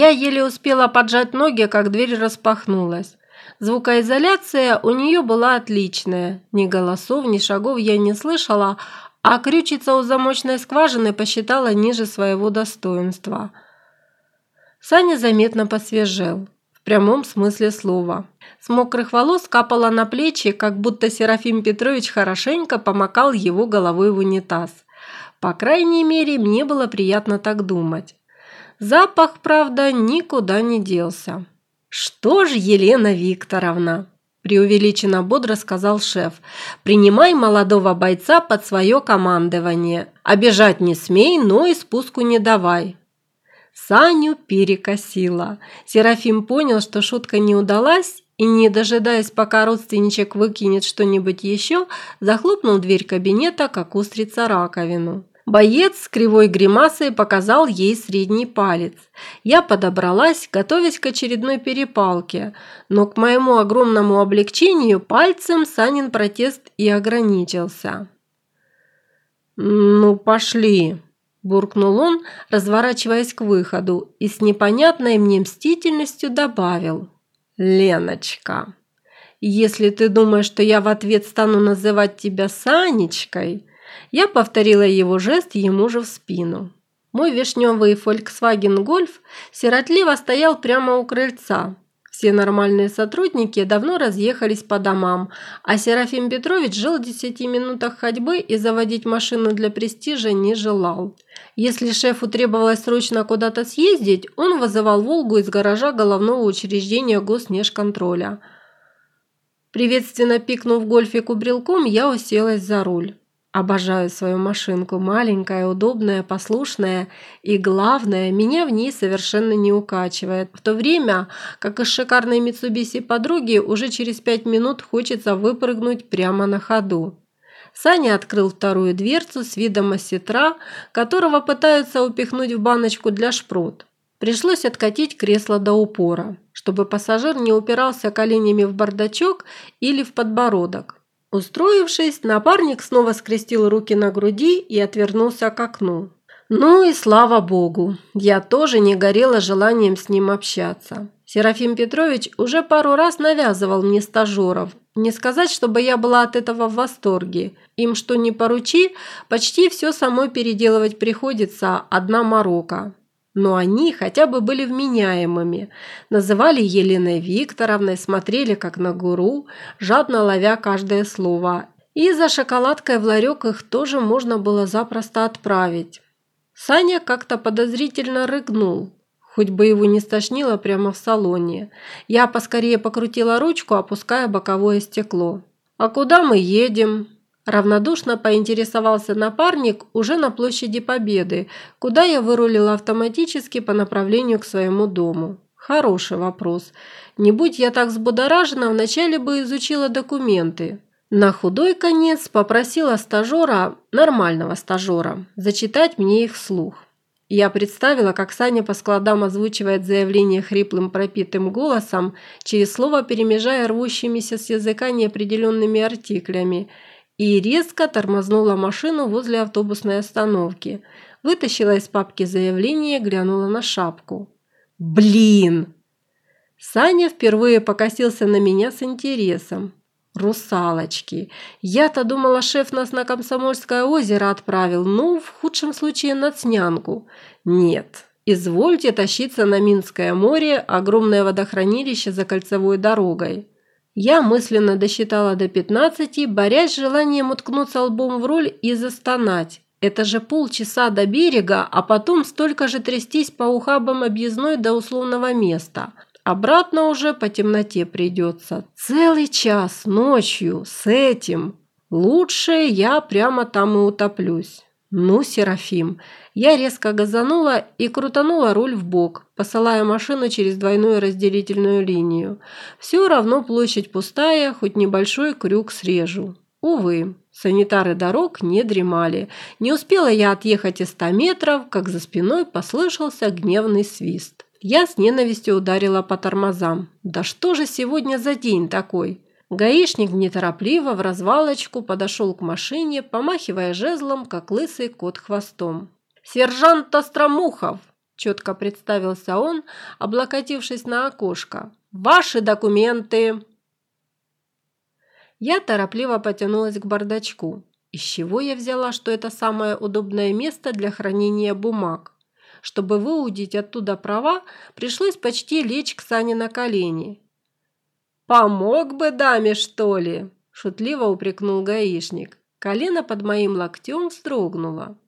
Я еле успела поджать ноги, как дверь распахнулась. Звукоизоляция у нее была отличная. Ни голосов, ни шагов я не слышала, а крючиться у замочной скважины посчитала ниже своего достоинства. Саня заметно посвежел, в прямом смысле слова. С мокрых волос капало на плечи, как будто Серафим Петрович хорошенько помакал его головой в унитаз. По крайней мере, мне было приятно так думать. Запах, правда, никуда не делся. «Что ж, Елена Викторовна?» – преувеличенно бодро сказал шеф. «Принимай молодого бойца под свое командование. Обижать не смей, но и спуску не давай». Саню перекосило. Серафим понял, что шутка не удалась, и, не дожидаясь, пока родственничек выкинет что-нибудь еще, захлопнул дверь кабинета, как устрица раковину. Боец с кривой гримасой показал ей средний палец. Я подобралась, готовясь к очередной перепалке, но к моему огромному облегчению пальцем Санин протест и ограничился. «Ну, пошли!» – буркнул он, разворачиваясь к выходу, и с непонятной мне мстительностью добавил. «Леночка, если ты думаешь, что я в ответ стану называть тебя Санечкой, я повторила его жест ему же в спину. Мой вишневый Volkswagen Golf сиротливо стоял прямо у крыльца. Все нормальные сотрудники давно разъехались по домам, а Серафим Петрович жил в десяти минутах ходьбы и заводить машину для престижа не желал. Если шефу требовалось срочно куда-то съездить, он вызывал «Волгу» из гаража головного учреждения госнежконтроля. Приветственно пикнув гольфику брелком, я уселась за руль. Обожаю свою машинку, маленькая, удобная, послушная и, главное, меня в ней совершенно не укачивает. В то время, как из шикарной Митсубиси подруги, уже через пять минут хочется выпрыгнуть прямо на ходу. Саня открыл вторую дверцу с видом осетра, которого пытаются упихнуть в баночку для шпрот. Пришлось откатить кресло до упора, чтобы пассажир не упирался коленями в бардачок или в подбородок. Устроившись, напарник снова скрестил руки на груди и отвернулся к окну. Ну и слава богу, я тоже не горела желанием с ним общаться. Серафим Петрович уже пару раз навязывал мне стажеров. Не сказать, чтобы я была от этого в восторге. Им что ни поручи, почти все самой переделывать приходится, одна морока но они хотя бы были вменяемыми. Называли Еленой Викторовной, смотрели как на гуру, жадно ловя каждое слово. И за шоколадкой в ларек их тоже можно было запросто отправить. Саня как-то подозрительно рыгнул, хоть бы его не стошнило прямо в салоне. Я поскорее покрутила ручку, опуская боковое стекло. «А куда мы едем?» Равнодушно поинтересовался напарник уже на площади Победы, куда я вырулила автоматически по направлению к своему дому. Хороший вопрос. Не будь я так взбудоражена, вначале бы изучила документы. На худой конец попросила стажера, нормального стажера, зачитать мне их вслух. Я представила, как Саня по складам озвучивает заявление хриплым пропитым голосом, через слово перемежая рвущимися с языка неопределенными артиклями – и резко тормознула машину возле автобусной остановки. Вытащила из папки заявление, глянула на шапку. «Блин!» Саня впервые покосился на меня с интересом. «Русалочки! Я-то думала, шеф нас на Комсомольское озеро отправил, ну, в худшем случае на Цнянку. Нет, извольте тащиться на Минское море, огромное водохранилище за кольцевой дорогой». Я мысленно досчитала до 15, борясь с желанием уткнуться лбом в руль и застонать. Это же полчаса до берега, а потом столько же трястись по ухабам объездной до условного места. Обратно уже по темноте придется. Целый час ночью с этим. Лучше я прямо там и утоплюсь. Ну, Серафим, я резко газанула и крутанула руль в бок, посылая машину через двойную разделительную линию. Все равно площадь пустая, хоть небольшой крюк срежу. Увы, санитары дорог не дремали. Не успела я отъехать и ста метров, как за спиной послышался гневный свист. Я с ненавистью ударила по тормозам. Да что же сегодня за день такой? Гаишник неторопливо в развалочку подошел к машине, помахивая жезлом, как лысый кот хвостом. «Сержант Остромухов!» четко представился он, облокотившись на окошко. «Ваши документы!» Я торопливо потянулась к бардачку. Из чего я взяла, что это самое удобное место для хранения бумаг? Чтобы выудить оттуда права, пришлось почти лечь к Сане на колени. «Помог бы даме, что ли?» – шутливо упрекнул гаишник. Колено под моим локтем вздрогнуло.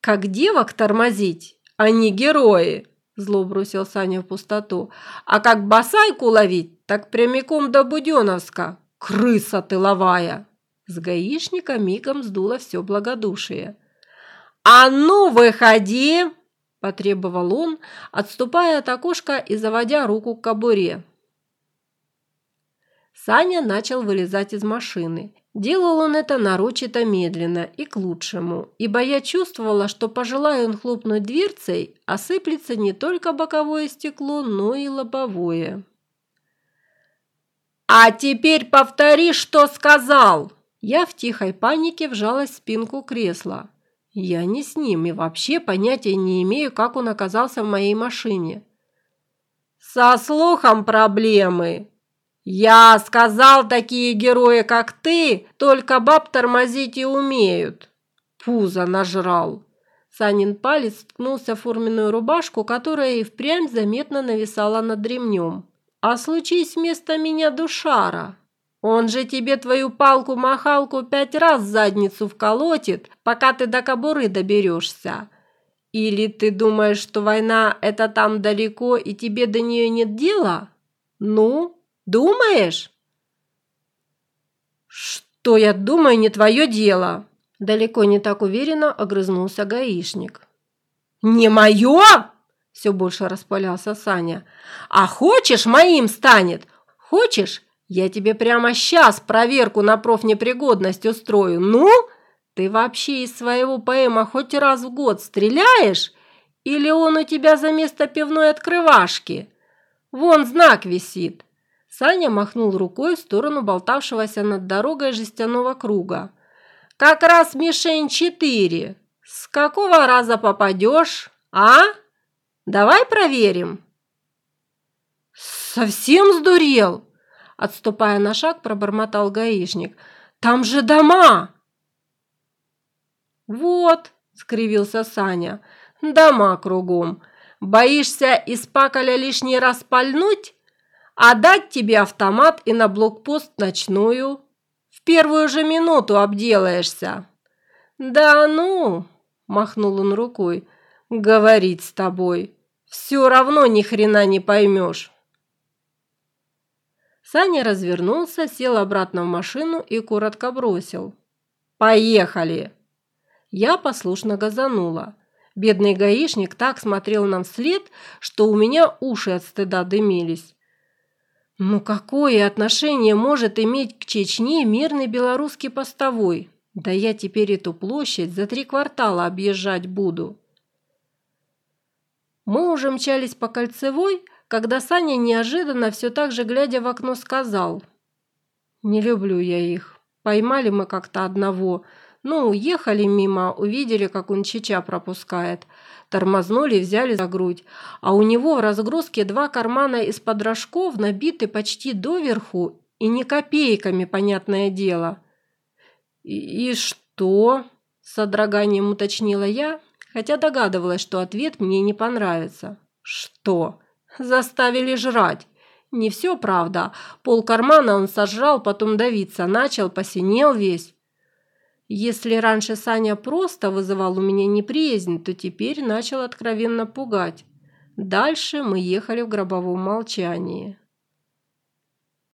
«Как девок тормозить? Они герои!» – зло бросил Саня в пустоту. «А как босайку ловить, так прямиком до Буденовска! Крыса тыловая!» С гаишника мигом сдуло все благодушие. «А ну, выходи!» – потребовал он, отступая от окошка и заводя руку к кобуре. Саня начал вылезать из машины. Делал он это нарочито медленно и к лучшему, ибо я чувствовала, что пожелая он хлопнуть дверцей, осыплется не только боковое стекло, но и лобовое. «А теперь повтори, что сказал!» Я в тихой панике вжалась в спинку кресла. Я не с ним и вообще понятия не имею, как он оказался в моей машине. «Со слухом проблемы!» «Я сказал, такие герои, как ты, только баб тормозить и умеют!» Пузо нажрал. Санин палец ткнулся в форменную рубашку, которая и впрямь заметно нависала над ремнем. «А случись вместо меня душара!» Он же тебе твою палку-махалку пять раз задницу вколотит, пока ты до кобуры доберешься. Или ты думаешь, что война – это там далеко, и тебе до нее нет дела? Ну, думаешь? Что я думаю, не твое дело. Далеко не так уверенно огрызнулся гаишник. «Не мое?» – все больше распалялся Саня. «А хочешь, моим станет? Хочешь, я тебе прямо сейчас проверку на профнепригодность устрою. Ну, ты вообще из своего ПМа хоть раз в год стреляешь? Или он у тебя за место пивной открывашки? Вон знак висит. Саня махнул рукой в сторону болтавшегося над дорогой жестяного круга. «Как раз мишень четыре. С какого раза попадешь, а? Давай проверим». «Совсем сдурел?» Отступая на шаг, пробормотал гаишник. «Там же дома!» «Вот!» – скривился Саня. «Дома кругом. Боишься из паколя лишний раз пальнуть? А дать тебе автомат и на блокпост ночную? В первую же минуту обделаешься!» «Да ну!» – махнул он рукой. «Говорить с тобой. Все равно ни хрена не поймешь». Саня развернулся, сел обратно в машину и коротко бросил. «Поехали!» Я послушно газанула. Бедный гаишник так смотрел нам вслед, что у меня уши от стыда дымились. Ну какое отношение может иметь к Чечне мирный белорусский постовой? Да я теперь эту площадь за три квартала объезжать буду. Мы уже мчались по кольцевой, когда Саня неожиданно, все так же глядя в окно, сказал. «Не люблю я их. Поймали мы как-то одного. Ну, ехали мимо, увидели, как он чича пропускает. Тормознули, взяли за грудь. А у него в разгрузке два кармана из-под рожков набиты почти доверху и не копейками, понятное дело». «И, и что?» – с содроганием уточнила я, хотя догадывалась, что ответ мне не понравится. «Что?» Заставили жрать. Не все, правда. Пол кармана он сожрал, потом давиться начал, посинел весь. Если раньше Саня просто вызывал у меня неприязнь, то теперь начал откровенно пугать. Дальше мы ехали в гробовом молчании.